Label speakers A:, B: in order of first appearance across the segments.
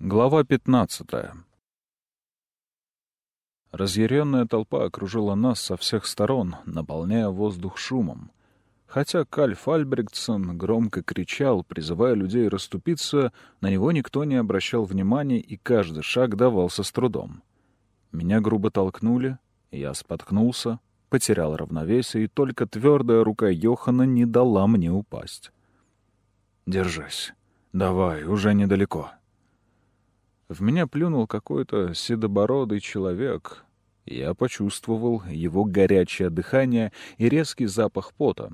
A: Глава 15. Разъяренная толпа окружила нас со всех сторон, наполняя воздух шумом. Хотя Кальф Альбректсон громко кричал, призывая людей расступиться, на него никто не обращал внимания, и каждый шаг давался с трудом. Меня грубо толкнули, я споткнулся, потерял равновесие, и только твердая рука Йохана не дала мне упасть. «Держись. Давай, уже недалеко». В меня плюнул какой-то седобородый человек. Я почувствовал его горячее дыхание и резкий запах пота.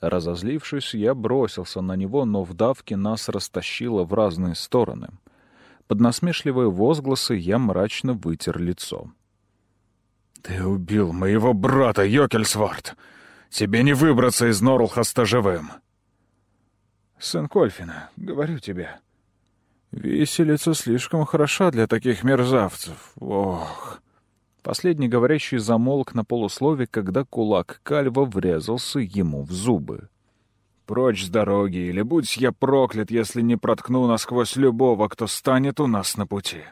A: Разозлившись, я бросился на него, но в давке нас растащило в разные стороны. Под насмешливые возгласы я мрачно вытер лицо.
B: «Ты убил моего брата, Йокельсворт! Тебе не выбраться из Норлхаста живым!»
A: «Сын Кольфина, говорю тебе, Виселица слишком хороша для таких мерзавцев. Ох. Последний говорящий замолк на полуслове, когда кулак Кальва врезался ему в зубы. «Прочь с дороги, или будь я проклят, если не проткну насквозь любого, кто станет у нас на пути!»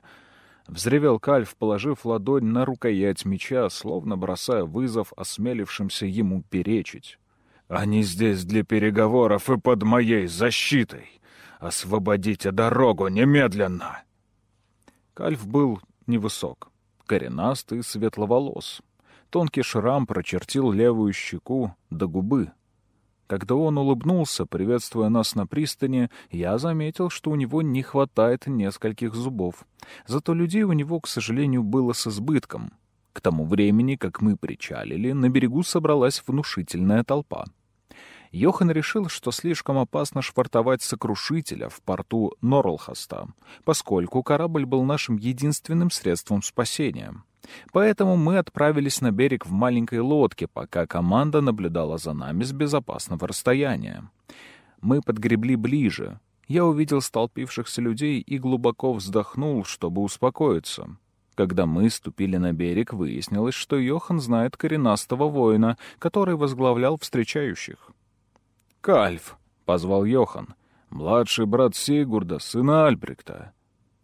A: Взревел Кальв, положив ладонь на рукоять меча, словно бросая вызов осмелившимся ему перечить. «Они здесь для переговоров и под моей защитой!» Освободите дорогу немедленно!» Кальф был невысок, коренастый, светловолос. Тонкий шрам прочертил левую щеку до губы. Когда он улыбнулся, приветствуя нас на пристани, я заметил, что у него не хватает нескольких зубов. Зато людей у него, к сожалению, было с избытком. К тому времени, как мы причалили, на берегу собралась внушительная толпа. Йохан решил, что слишком опасно швартовать сокрушителя в порту Норлхаста, поскольку корабль был нашим единственным средством спасения. Поэтому мы отправились на берег в маленькой лодке, пока команда наблюдала за нами с безопасного расстояния. Мы подгребли ближе. Я увидел столпившихся людей и глубоко вздохнул, чтобы успокоиться. Когда мы ступили на берег, выяснилось, что Йохан знает коренастого воина, который возглавлял встречающих.
B: Кальф!» — позвал Йохан. «Младший брат Сигурда, сына Альбректа»,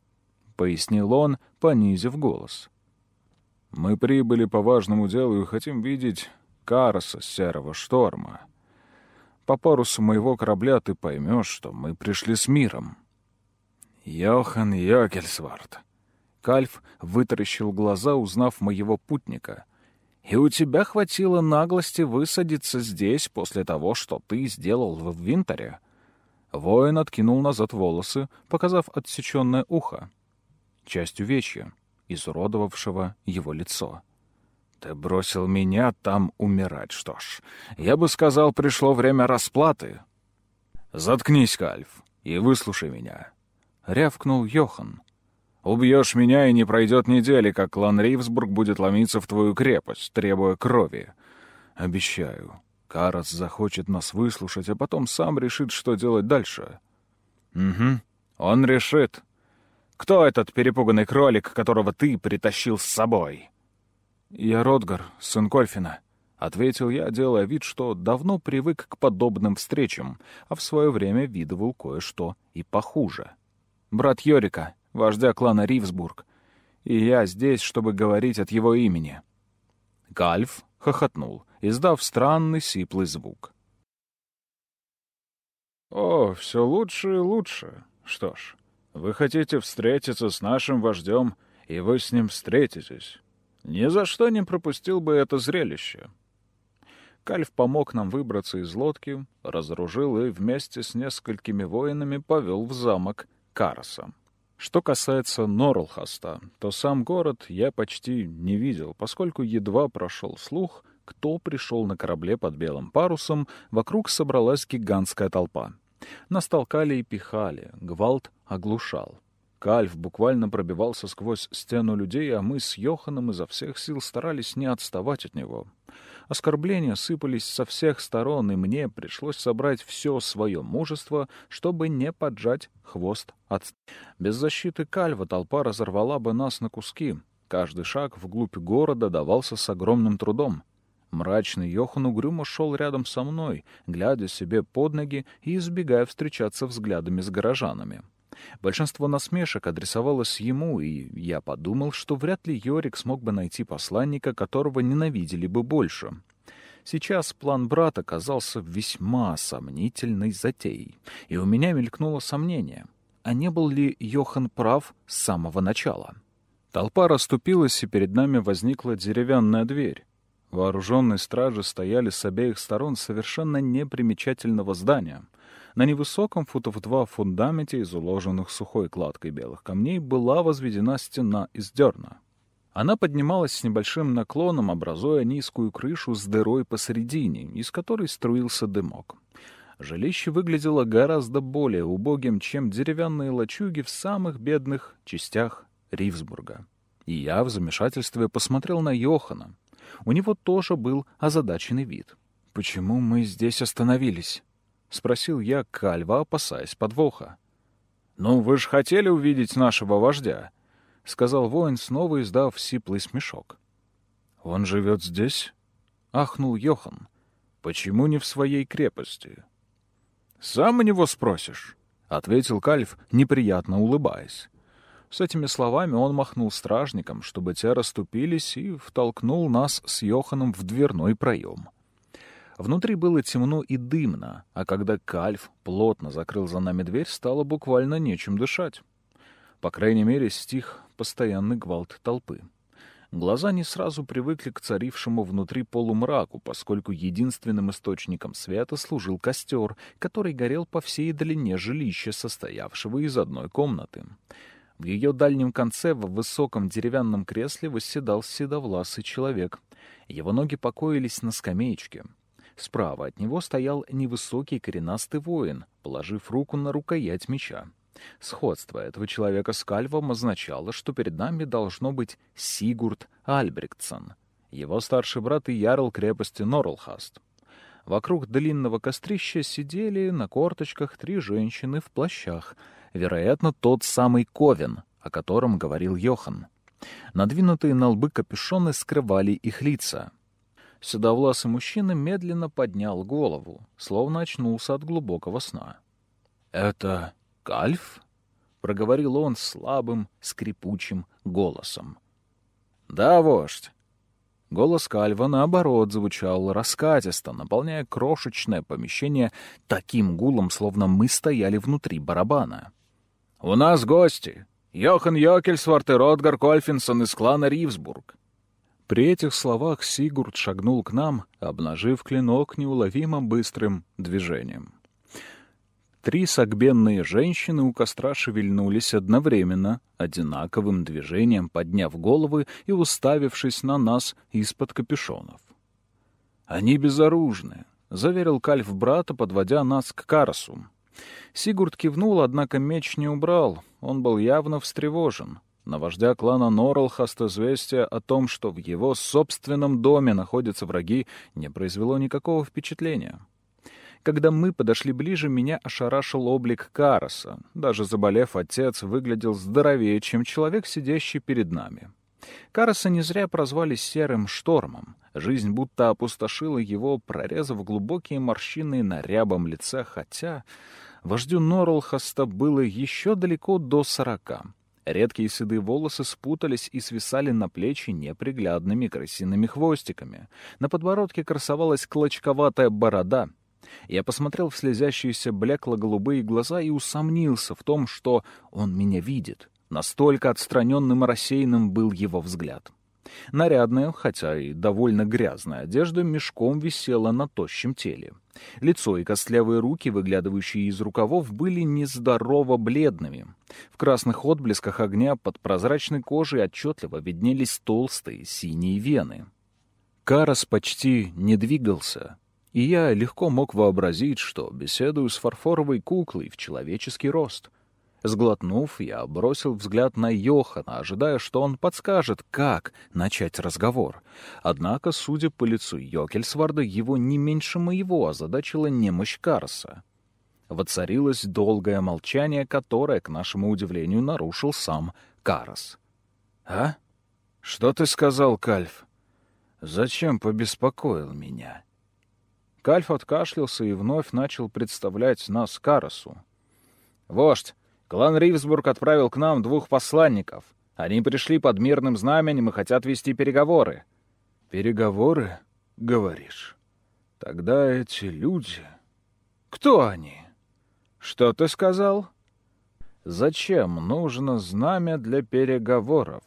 B: — пояснил он, понизив голос. «Мы прибыли по важному делу и хотим видеть Караса Серого Шторма. По парусу моего корабля ты поймешь, что мы пришли с миром». «Йохан Йокельсвард».
A: Кальф вытаращил глаза, узнав моего путника — и у тебя хватило наглости высадиться здесь после того, что ты сделал в Винтере?» Воин откинул назад волосы, показав отсеченное ухо. Часть увечья, изуродовавшего его лицо. «Ты бросил меня там умирать, что ж. Я бы сказал, пришло время расплаты». «Заткнись, Кальф, и выслушай меня», — рявкнул Йохан. Убьешь меня, и не пройдет недели, как клан Ривсбург будет ломиться в твою крепость, требуя крови. Обещаю, Карас захочет нас выслушать, а потом сам решит, что делать дальше. Угу, он решит. Кто этот перепуганный кролик, которого ты притащил с собой? Я Ротгар, сын Кольфина. — ответил я, делая вид, что давно привык к подобным встречам, а в свое время видывал кое-что и похуже. «Брат Йорика, вождя клана Ривсбург, и я здесь, чтобы говорить от его имени». Гальф хохотнул, издав странный сиплый звук. «О, все лучше и лучше. Что ж, вы хотите встретиться с нашим вождем, и вы с ним встретитесь. Ни за что не пропустил бы это зрелище». Кальф помог нам выбраться из лодки, разоружил и вместе с несколькими воинами повел в замок Караса. Что касается Норлхаста, то сам город я почти не видел, поскольку едва прошел слух, кто пришел на корабле под белым парусом, вокруг собралась гигантская толпа. Нас толкали и пихали, гвалт оглушал. Кальф буквально пробивался сквозь стену людей, а мы с Йоханом изо всех сил старались не отставать от него. Оскорбления сыпались со всех сторон, и мне пришлось собрать все свое мужество, чтобы не поджать хвост от... Без защиты Кальва толпа разорвала бы нас на куски. Каждый шаг вглубь города давался с огромным трудом. Мрачный Йохан угрюмо шел рядом со мной, глядя себе под ноги и избегая встречаться взглядами с горожанами.
B: Большинство насмешек адресовалось ему, и я подумал, что вряд ли Йорик смог бы найти посланника, которого ненавидели бы больше. Сейчас план брата казался весьма сомнительной затеей, и у меня мелькнуло сомнение, а не был ли Йохан прав с самого начала? Толпа расступилась, и перед нами возникла деревянная дверь. Вооруженные стражи стояли с обеих сторон совершенно непримечательного здания. На невысоком футов два фундаменте из уложенных сухой кладкой белых камней была возведена стена из дерна. Она поднималась с небольшим наклоном, образуя низкую крышу с дырой посередине, из которой струился дымок. Жилище выглядело гораздо более убогим, чем деревянные лачуги в самых бедных частях Ривсбурга. И я в замешательстве посмотрел на Йохана. У него тоже был озадаченный вид. «Почему мы здесь остановились?» — спросил я Кальва, опасаясь подвоха. «Ну, вы же хотели увидеть нашего вождя», — сказал воин, снова издав сиплый смешок. «Он живет здесь?» — ахнул Йохан. «Почему не в своей крепости?» «Сам у него спросишь», — ответил Кальв, неприятно улыбаясь. С этими словами он махнул стражникам, чтобы те расступились, и втолкнул нас с Йоханом в дверной проем. Внутри было темно и дымно, а когда Кальф плотно закрыл за нами дверь, стало буквально нечем дышать. По крайней мере, стих постоянный гвалт толпы. Глаза не сразу привыкли к царившему внутри полумраку, поскольку единственным источником света служил костер, который горел по всей длине жилища, состоявшего из одной комнаты. В ее дальнем конце в высоком деревянном кресле восседал седовласый человек. Его ноги покоились на скамеечке. Справа от него стоял невысокий коренастый воин, положив руку на рукоять меча. Сходство этого человека с Кальвом означало, что перед нами должно быть Сигурд Альбректсон, его старший брат и ярл крепости Норлхаст. Вокруг длинного кострища сидели на корточках три женщины в плащах — вероятно, тот самый Ковен, о котором говорил Йохан. Надвинутые на лбы капюшоны скрывали их лица. Седовласый мужчина медленно поднял голову, словно очнулся от глубокого сна. «Это Кальф?» — проговорил он слабым, скрипучим голосом. «Да, вождь». Голос Кальва, наоборот, звучал раскатисто, наполняя крошечное помещение таким гулом, словно мы стояли внутри барабана. «У нас гости. Йохан Йокельсворт и Ротгар Кольфинсон из клана Ривсбург». При этих словах Сигурд шагнул к нам, обнажив клинок неуловимо быстрым движением. Три согбенные женщины у костра шевельнулись одновременно, одинаковым движением подняв головы и уставившись на нас из-под капюшонов. «Они безоружны», — заверил Кальф брата, подводя нас к Карасу. Сигурд кивнул, однако меч не убрал. Он был явно встревожен. На вождя клана Норрелхаст известие о том, что в его собственном доме находятся враги, не произвело никакого впечатления. Когда мы подошли ближе, меня ошарашил облик Караса. Даже заболев, отец выглядел здоровее, чем человек, сидящий перед нами. Караса не зря прозвали «серым штормом». Жизнь будто опустошила его, прорезав глубокие морщины на рябом лице, хотя вождю Норлхаста было еще далеко до сорока. Редкие седые волосы спутались и свисали на плечи неприглядными крысиными хвостиками. На подбородке красовалась клочковатая борода. Я посмотрел в слезящиеся блекло-голубые глаза и усомнился в том, что он меня видит. Настолько отстраненным и рассеянным был его взгляд. Нарядная, хотя и довольно грязная одежда мешком висела на тощем теле. Лицо и костлявые руки, выглядывающие из рукавов, были нездорово бледными. В красных отблесках огня под прозрачной кожей отчетливо виднелись толстые синие вены. Карас почти не двигался, и я легко мог вообразить, что беседую с фарфоровой куклой в человеческий рост — Сглотнув, я бросил взгляд на Йохана, ожидая, что он подскажет, как начать разговор. Однако, судя по лицу Йокельсварда, его не меньше моего озадачила немощь Карса. Воцарилось долгое молчание, которое, к нашему удивлению, нарушил сам Карас. «А? Что ты сказал, Кальф? Зачем побеспокоил меня?» Кальф откашлялся и вновь начал представлять нас Карасу. «Вождь, Клан Ривсбург отправил к нам двух посланников. Они пришли под мирным знаменем и хотят вести переговоры».
A: «Переговоры, говоришь? Тогда эти люди...» «Кто они?» «Что ты сказал?» «Зачем нужно знамя для переговоров?»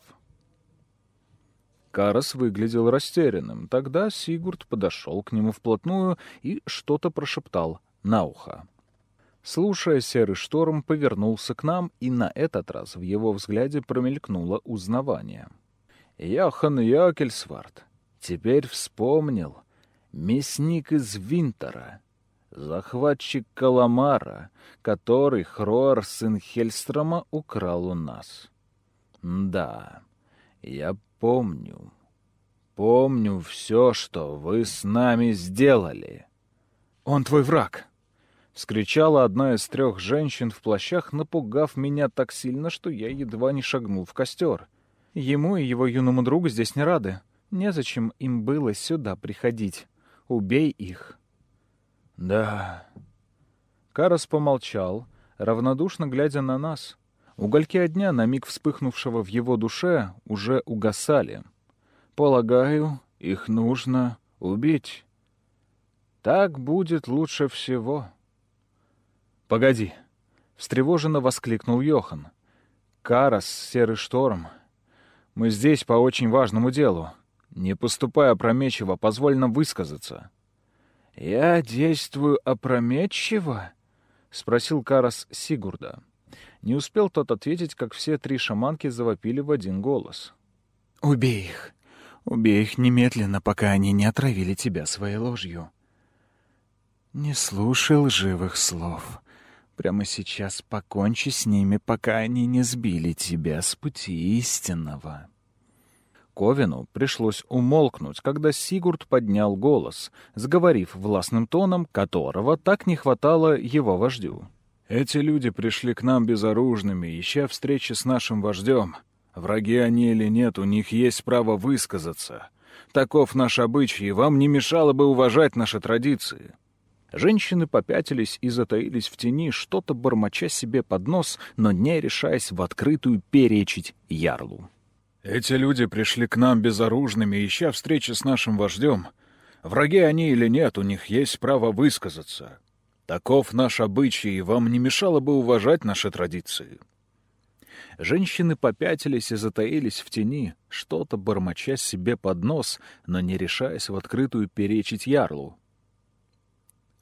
A: Карас выглядел растерянным. Тогда Сигурд подошел к нему вплотную и что-то прошептал на ухо. Слушая серый шторм, повернулся к нам, и на этот раз в его взгляде промелькнуло узнавание. «Яхан Якельсвард, теперь вспомнил. Мясник из Винтера, захватчик Каламара, который Хроар, сын Хельстрома, украл у нас. Да, я помню. Помню все, что вы с нами сделали. Он твой враг!» — вскричала одна из трех женщин в плащах, напугав меня так сильно, что я едва не шагнул в костер. Ему и его юному другу здесь не рады. Незачем им было сюда приходить. Убей их. Да. Карас помолчал, равнодушно глядя на нас. Угольки огня, на миг вспыхнувшего в его душе, уже угасали. Полагаю, их нужно убить. Так будет лучше всего. Погоди, встревоженно воскликнул Йохан. Карас, серый шторм. Мы здесь по очень важному делу. Не поступая опрометчиво, позволь нам высказаться. Я действую опрометчиво? спросил Карас Сигурда. Не успел тот ответить, как все три шаманки завопили в один голос. «Убей их! Убей их немедленно, пока они не отравили тебя своей ложью!» «Не слушай лживых слов. Прямо сейчас покончи с ними, пока они не сбили тебя с пути истинного». Ковину пришлось умолкнуть, когда Сигурд поднял голос, заговорив властным тоном, которого так не хватало его вождю. Эти люди пришли к нам безоружными, ища встречи с нашим вождем. Враги они или нет, у них есть право высказаться. Таков наш обычай, и вам не мешало бы уважать наши традиции». Женщины попятились и затаились в тени, что-то бормоча себе под нос, но не решаясь в открытую перечить ярлу. «Эти люди пришли к нам безоружными, ища встречи с нашим вождем. Враги они или нет, у них есть право высказаться. Таков наш обычай, и вам не мешало бы уважать наши традиции». Женщины попятились и затаились в тени, что-то бормоча себе под нос, но не решаясь в открытую перечить ярлу.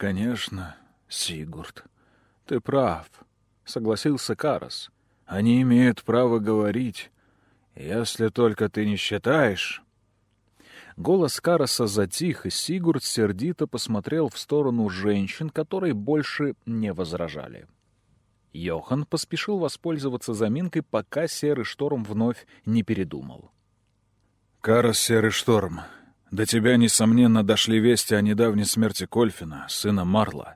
A: «Конечно, Сигурд, ты прав», — согласился Карас. «Они имеют право говорить, если только ты не считаешь...» Голос Караса затих, и Сигурд сердито посмотрел в сторону женщин, которые больше не возражали. Йохан поспешил воспользоваться заминкой, пока Серый Шторм вновь не передумал. «Карас Серый Шторм, до тебя, несомненно, дошли вести о недавней смерти Кольфина, сына Марла,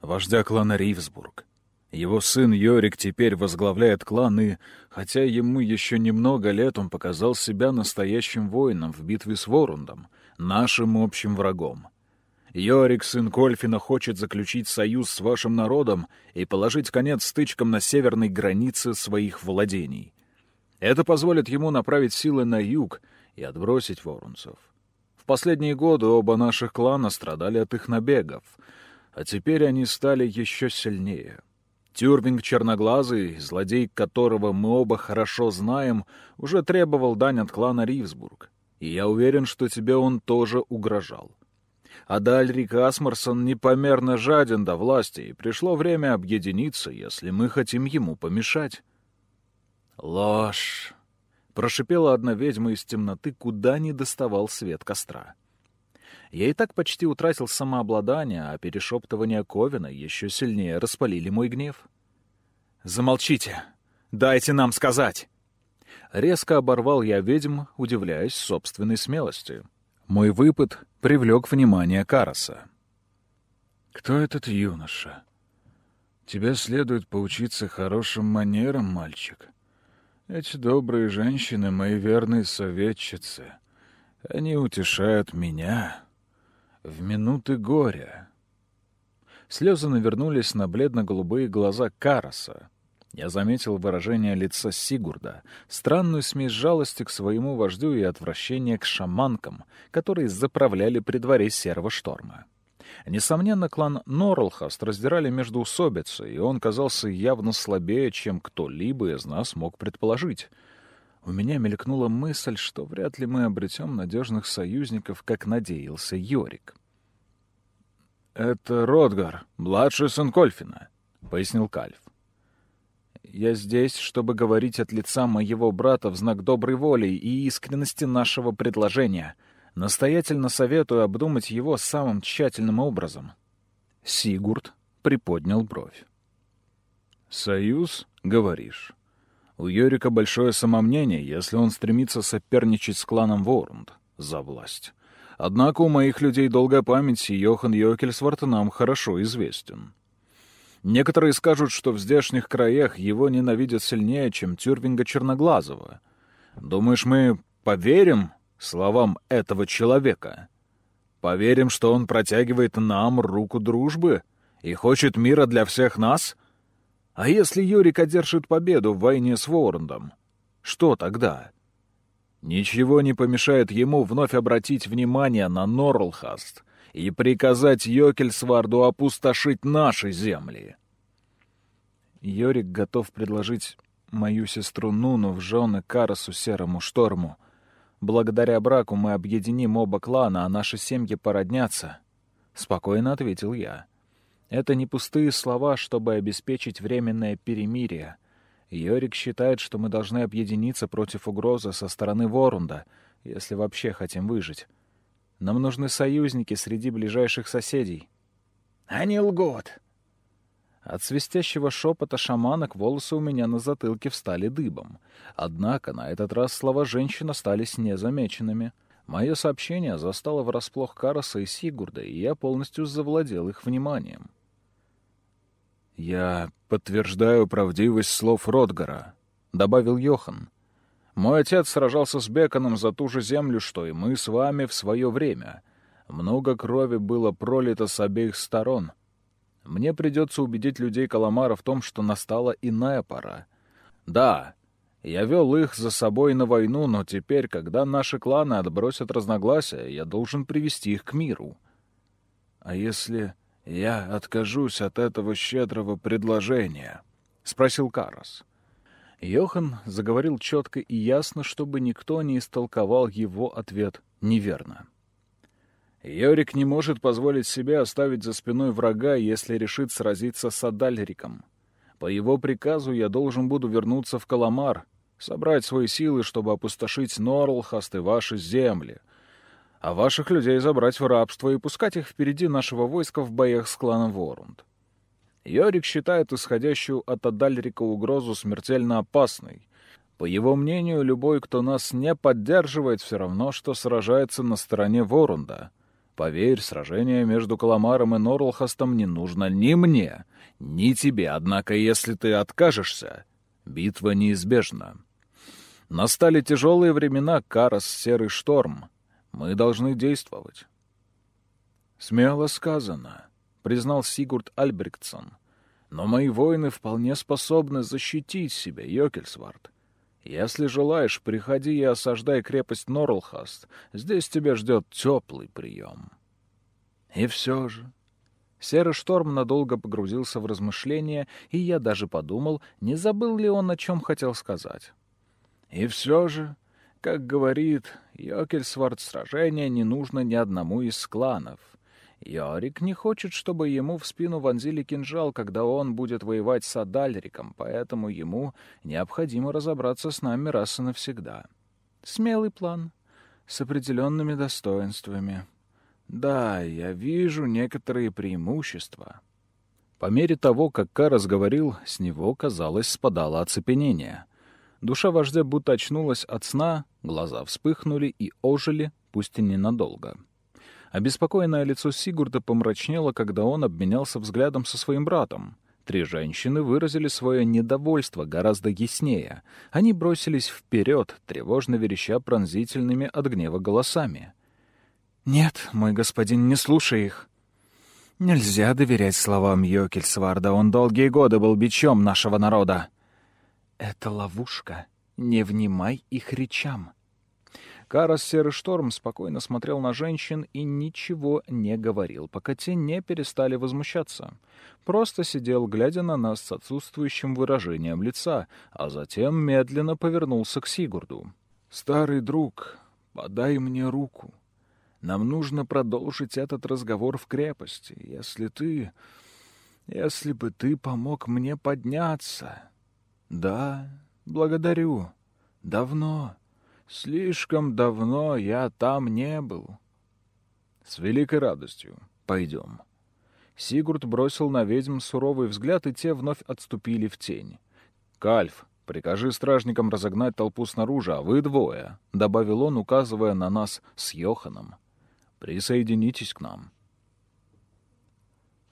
A: вождя клана Ривсбург. Его сын Йорик теперь возглавляет клан, и, хотя ему еще немного лет, он показал себя настоящим воином в битве с Ворундом, нашим общим врагом. Йорик, сын Кольфина, хочет заключить союз с вашим народом и положить конец стычкам на северной границе своих владений. Это позволит ему направить силы на юг и отбросить ворунцев. В последние годы оба наших клана страдали от их набегов, а теперь они стали еще сильнее — Тюрвинг Черноглазый, злодей которого мы оба хорошо знаем, уже требовал дань от клана Ривсбург, и я уверен, что тебе он тоже угрожал. А Дальрик Асмарсон непомерно жаден до власти, и пришло время объединиться, если мы хотим ему помешать. «Ложь!» — прошипела одна ведьма из темноты, куда не доставал свет костра. Я и так почти утратил самообладание, а перешептывания Ковина еще сильнее распалили мой гнев. «Замолчите! Дайте нам сказать!» Резко оборвал я ведьм, удивляясь собственной смелости. Мой выпад привлек внимание Караса. «Кто этот юноша? Тебе следует поучиться хорошим манерам, мальчик. Эти добрые женщины — мои верные советчицы. Они утешают меня, в минуты горя. Слезы навернулись на бледно-голубые глаза Караса.
B: Я заметил выражение лица Сигурда, странную смесь жалости к своему вождю и отвращения к шаманкам, которые заправляли при дворе серого шторма. Несомненно, клан Норлхаст раздирали усобицей, и он казался явно слабее, чем кто-либо из нас мог предположить. У меня мелькнула мысль, что вряд ли мы обретем надежных союзников, как надеялся Йорик.
A: «Это Ротгар, младший сын Кольфина», — пояснил Кальф.
B: Я здесь, чтобы говорить от лица моего брата в знак доброй воли и искренности нашего предложения. Настоятельно советую обдумать его самым тщательным образом. Сигурд приподнял бровь.
A: «Союз, говоришь?» У Йорика большое самомнение, если он стремится соперничать с кланом Ворунд за власть. Однако у моих людей долгая память, и Йохан Йокельсворт нам хорошо известен. Некоторые скажут, что в здешних краях его ненавидят сильнее, чем Тюрвинга Черноглазого. Думаешь, мы поверим словам этого человека? Поверим, что он протягивает нам руку дружбы и хочет мира для всех нас? А если Юрик одержит победу в войне с Ворндом, что тогда? Ничего не помешает ему вновь обратить внимание на Норлхаст — и приказать Йокельсварду опустошить наши земли.
B: Йорик готов предложить мою сестру Нуну в жены Карасу Серому Шторму. Благодаря браку мы объединим оба клана, а наши семьи породнятся. Спокойно ответил я. Это не пустые слова, чтобы обеспечить временное перемирие. Йорик считает, что мы должны объединиться против угрозы со стороны Ворунда, если вообще хотим выжить. Нам нужны союзники среди ближайших соседей.
C: Они лгут.
B: От свистящего шепота шаманок волосы у меня на затылке встали дыбом. Однако на этот раз слова женщин остались незамеченными. Мое сообщение застало врасплох Караса и Сигурда, и я полностью завладел их вниманием.
A: «Я подтверждаю правдивость слов Ротгара», — добавил Йохан. Мой отец сражался с Беконом за ту же землю, что и мы с вами в свое время. Много крови было пролито с обеих сторон. Мне придется убедить людей Каламара в том, что настала иная пора. Да, я вел их за собой на войну, но теперь, когда наши кланы отбросят разногласия, я должен привести их к миру. А если я откажусь от этого щедрого предложения? — спросил Карас. Йохан заговорил четко и ясно, чтобы никто не истолковал его ответ неверно. Йорик не может позволить себе оставить за спиной врага, если решит сразиться с Адальриком. По его приказу я должен буду вернуться в Каламар, собрать свои силы, чтобы опустошить Норлхаст и ваши земли, а ваших людей забрать в рабство и пускать их впереди нашего войска в боях с кланом Ворунд. Йорик считает исходящую от Адальрика угрозу смертельно опасной. По его мнению, любой, кто нас не поддерживает, все равно, что сражается на стороне Ворунда. Поверь, сражение между Каламаром и Норлхастом не нужно ни мне, ни тебе, однако если ты откажешься, битва неизбежна. Настали тяжелые времена, Карас, Серый Шторм. Мы должны действовать. Смело сказано. — признал Сигурд Альбректсон. «Но мои воины вполне способны защитить себя, Йокельсвард. Если желаешь, приходи и осаждай крепость Норлхаст. Здесь тебя ждет теплый прием». И все же... Серый шторм надолго погрузился в размышления, и я даже подумал, не забыл ли он, о чем хотел сказать. И все же, как говорит Йокельсвард, сражение не нужно ни одному из кланов — Йорик не хочет, чтобы ему в спину вонзили кинжал, когда он будет воевать с Адальриком, поэтому ему необходимо разобраться с нами раз и навсегда. Смелый план, с определенными достоинствами. Да, я вижу некоторые преимущества. По мере того, как Карас говорил, с него, казалось, спадало оцепенение. Душа вождя будто очнулась от сна, глаза вспыхнули и ожили, пусть и ненадолго. — Обеспокоенное лицо Сигурда помрачнело, когда он обменялся взглядом со своим братом. Три женщины выразили свое недовольство гораздо яснее. Они бросились вперед, тревожно вереща пронзительными от гнева голосами. «Нет, мой господин, не слушай их. Нельзя доверять словам Йокельсварда. Он долгие годы был бичом нашего народа. Это ловушка. Не внимай их речам. Карас Серый Шторм спокойно смотрел на женщин и ничего не говорил, пока те не перестали возмущаться. Просто сидел, глядя на нас с отсутствующим выражением лица, а затем медленно повернулся к Сигурду. «Старый друг, подай мне руку. Нам нужно продолжить этот разговор в крепости. Если ты... Если бы ты помог мне подняться...» «Да, благодарю. Давно...» Слишком давно я там не был. С великой радостью. Пойдем. Сигурд бросил на ведьм суровый взгляд, и те вновь отступили в тень. «Кальф, прикажи стражникам разогнать толпу снаружи, а вы двое», — добавил он, указывая на нас с Йоханом. «Присоединитесь к нам».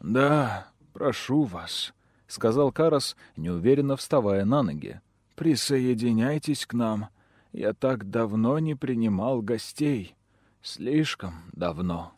A: «Да, прошу вас», — сказал Карас, неуверенно вставая на ноги. «Присоединяйтесь к нам. Я так давно не принимал гостей. Слишком давно.